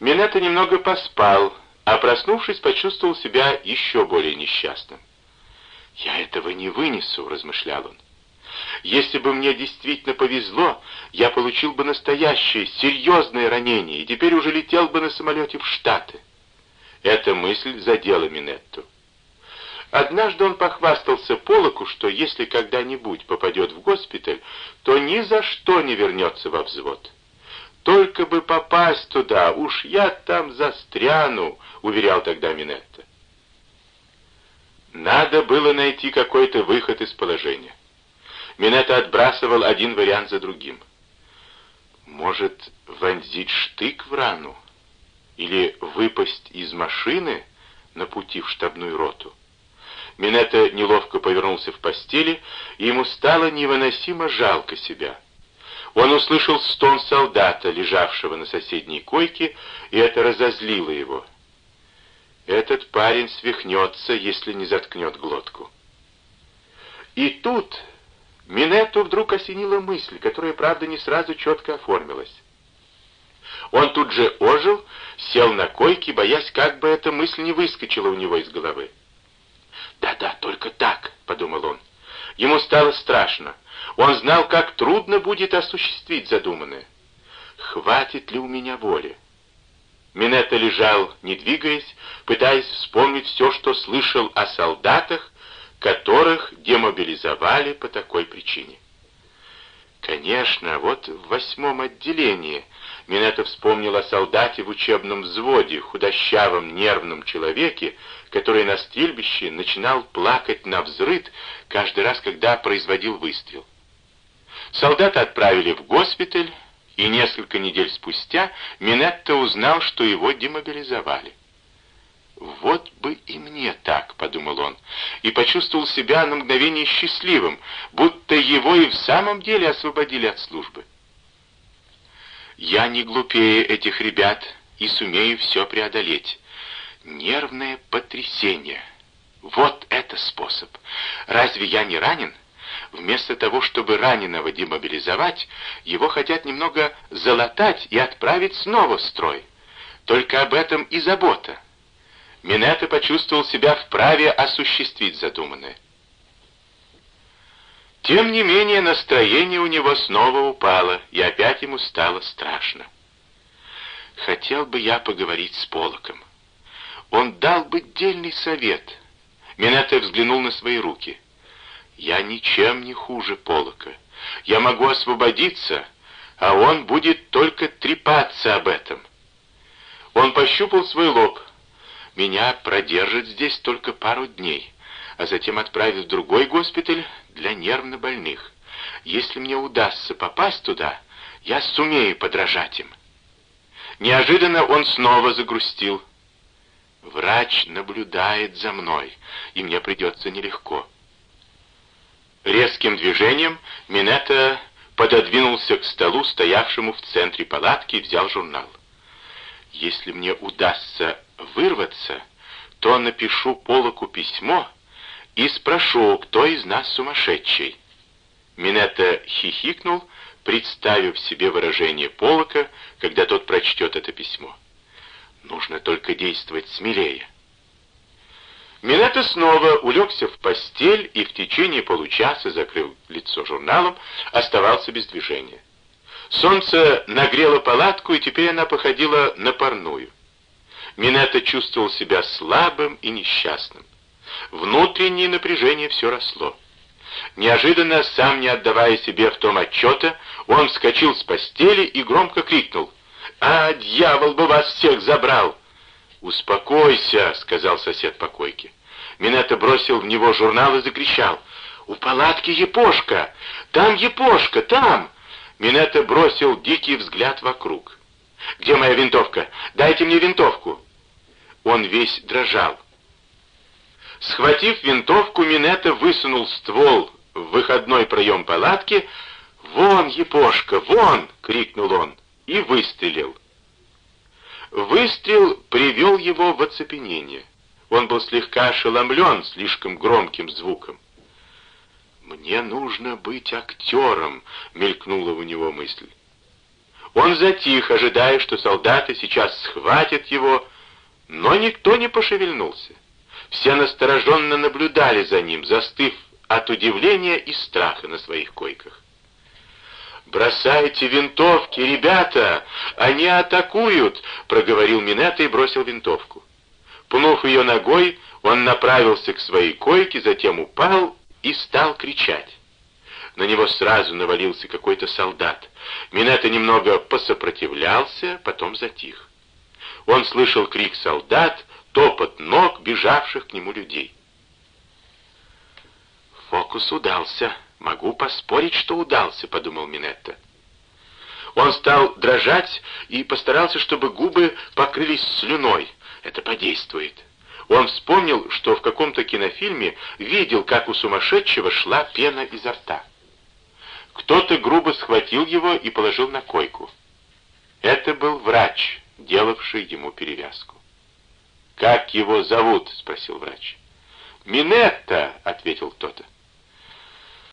Минета немного поспал, а проснувшись, почувствовал себя еще более несчастным. «Я этого не вынесу», — размышлял он. «Если бы мне действительно повезло, я получил бы настоящее, серьезное ранение и теперь уже летел бы на самолете в Штаты». Эта мысль задела Минетту. Однажды он похвастался Полоку, что если когда-нибудь попадет в госпиталь, то ни за что не вернется во взвод. «Только бы попасть туда, уж я там застряну», — уверял тогда Минетта. Надо было найти какой-то выход из положения. Минетта отбрасывал один вариант за другим. Может, вонзить штык в рану? Или выпасть из машины на пути в штабную роту? Минетта неловко повернулся в постели, и ему стало невыносимо жалко себя. Он услышал стон солдата, лежавшего на соседней койке, и это разозлило его. Этот парень свихнется, если не заткнет глотку. И тут Минетту вдруг осенила мысль, которая, правда, не сразу четко оформилась. Он тут же ожил, сел на койке, боясь, как бы эта мысль не выскочила у него из головы. «Да-да, только так», — подумал он. Ему стало страшно. Он знал, как трудно будет осуществить задуманное. Хватит ли у меня воли? Минетта лежал, не двигаясь, пытаясь вспомнить все, что слышал о солдатах, которых демобилизовали по такой причине. Конечно, вот в восьмом отделении Минетта вспомнил о солдате в учебном взводе, худощавом, нервном человеке, который на стрельбище начинал плакать на взрыд каждый раз, когда производил выстрел. Солдата отправили в госпиталь, и несколько недель спустя Минетта узнал, что его демобилизовали. «Вот бы и мне так», — подумал он, и почувствовал себя на мгновение счастливым, будто его и в самом деле освободили от службы. «Я не глупее этих ребят и сумею все преодолеть. Нервное потрясение. Вот это способ. Разве я не ранен?» Вместо того, чтобы раненого демобилизовать, его хотят немного залатать и отправить снова в строй. Только об этом и забота. Минета почувствовал себя вправе осуществить задуманное. Тем не менее, настроение у него снова упало, и опять ему стало страшно. Хотел бы я поговорить с Полоком. Он дал бы дельный совет. Минета взглянул на свои руки. Я ничем не хуже Полока. Я могу освободиться, а он будет только трепаться об этом. Он пощупал свой лоб. Меня продержат здесь только пару дней, а затем отправят в другой госпиталь для нервнобольных. Если мне удастся попасть туда, я сумею подражать им. Неожиданно он снова загрустил. Врач наблюдает за мной, и мне придется нелегко. Резким движением Минета пододвинулся к столу, стоявшему в центре палатки, и взял журнал. Если мне удастся вырваться, то напишу Полоку письмо и спрошу, кто из нас сумасшедший. Минета хихикнул, представив себе выражение Полока, когда тот прочтет это письмо. Нужно только действовать смелее. Минета снова улегся в постель и в течение получаса, закрыв лицо журналом, оставался без движения. Солнце нагрело палатку, и теперь она походила на парную. Минета чувствовал себя слабым и несчастным. Внутреннее напряжение все росло. Неожиданно, сам не отдавая себе в том отчета, он вскочил с постели и громко крикнул. «А, дьявол бы вас всех забрал!» «Успокойся», — сказал сосед по койке. Минета бросил в него журнал и закричал. «У палатки Епошка! Там Епошка! Там!» Минета бросил дикий взгляд вокруг. «Где моя винтовка? Дайте мне винтовку!» Он весь дрожал. Схватив винтовку, Минета высунул ствол в выходной проем палатки. «Вон, Епошка, вон!» — крикнул он и выстрелил. Выстрел привел его в оцепенение. Он был слегка ошеломлен слишком громким звуком. «Мне нужно быть актером», — мелькнула у него мысль. Он затих, ожидая, что солдаты сейчас схватят его, но никто не пошевельнулся. Все настороженно наблюдали за ним, застыв от удивления и страха на своих койках. «Бросайте винтовки, ребята! Они атакуют!» — проговорил Минета и бросил винтовку. Пнув ее ногой, он направился к своей койке, затем упал и стал кричать. На него сразу навалился какой-то солдат. Минета немного посопротивлялся, потом затих. Он слышал крик солдат, топот ног, бежавших к нему людей. «Фокус удался. Могу поспорить, что удался», — подумал Минетта. Он стал дрожать и постарался, чтобы губы покрылись слюной. Это подействует. Он вспомнил, что в каком-то кинофильме видел, как у сумасшедшего шла пена изо рта. Кто-то грубо схватил его и положил на койку. Это был врач, делавший ему перевязку. «Как его зовут?» — спросил врач. «Минетта», — ответил кто-то.